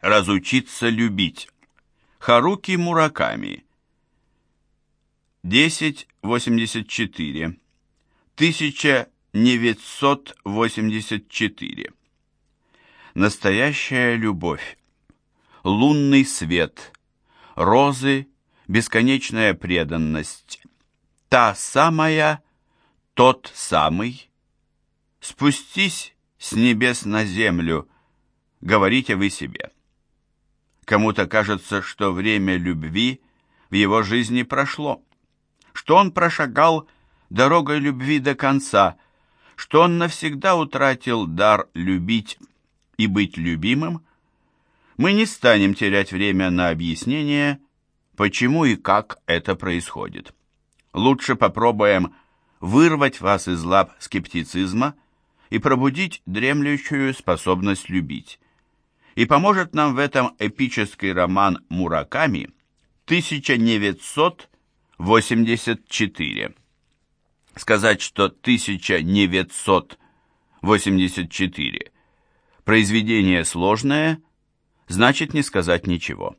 Разучиться любить. Харуки Мураками. 1084. 1984. Настоящая любовь. Лунный свет. Розы. Бесконечная преданность. Та самая, тот самый. Спустись с небес на землю, говорите вы себе. Кому-то кажется, что время любви в его жизни прошло, что он прошагал дорогой любви до конца, что он навсегда утратил дар любить и быть любимым, мы не станем терять время на объяснение, почему и как это происходит. Лучше попробуем вырвать вас из лап скептицизма и пробудить дремлющую способность любить и поможет нам в этом эпический роман Мураками 1984. Сказать, что 1984 произведение сложное, значит не сказать ничего.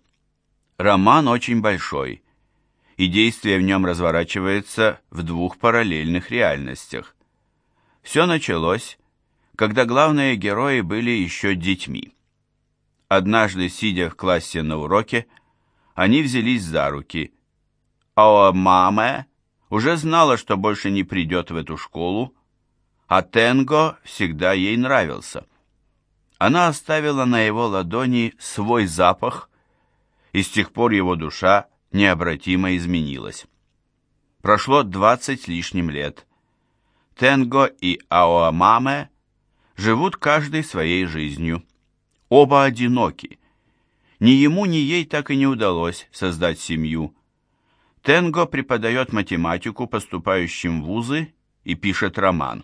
Роман очень большой, и действие в нем разворачивается в двух параллельных реальностях. Все началось, когда главные герои были еще детьми. Однажды, сидя в классе на уроке, они взялись за руки. А мама уже знала, что больше не придет в эту школу, а Тенго всегда ей нравился. Она оставила на его ладони свой запах, и с тех пор его душа необратимо изменилась. Прошло двадцать лишним лет. Тенго и Аоамаме живут каждый своей жизнью. Оба одиноки. Ни ему, ни ей так и не удалось создать семью. Тенго преподает математику поступающим в вузы и пишет роман.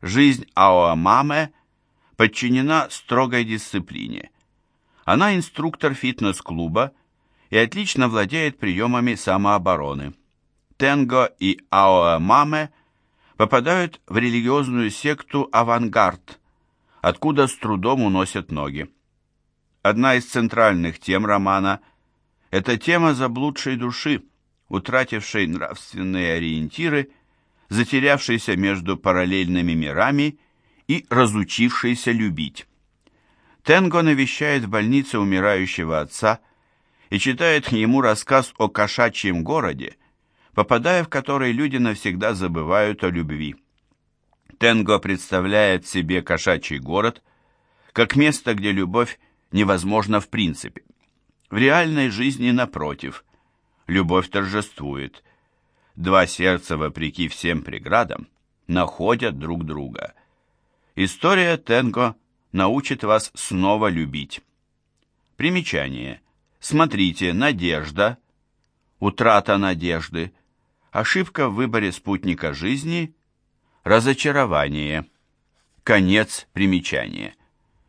Жизнь Аоамаме подчинена строгой дисциплине. Она инструктор фитнес-клуба и отлично владеет приемами самообороны. Тенго и Аоамаме попадают в религиозную секту «Авангард», откуда с трудом уносят ноги. Одна из центральных тем романа – это тема заблудшей души, утратившей нравственные ориентиры, затерявшейся между параллельными мирами и разучившейся любить. Тенго навещает в больнице умирающего отца и читает ему рассказ о кошачьем городе, попадая в который люди навсегда забывают о любви. Тенго представляет себе кошачий город как место, где любовь невозможна в принципе. В реальной жизни, напротив, любовь торжествует. Два сердца, вопреки всем преградам, находят друг друга. История Тенго научит вас снова любить. Примечание. Смотрите, надежда, утрата надежды, ошибка в выборе спутника жизни – Разочарование. Конец примечания.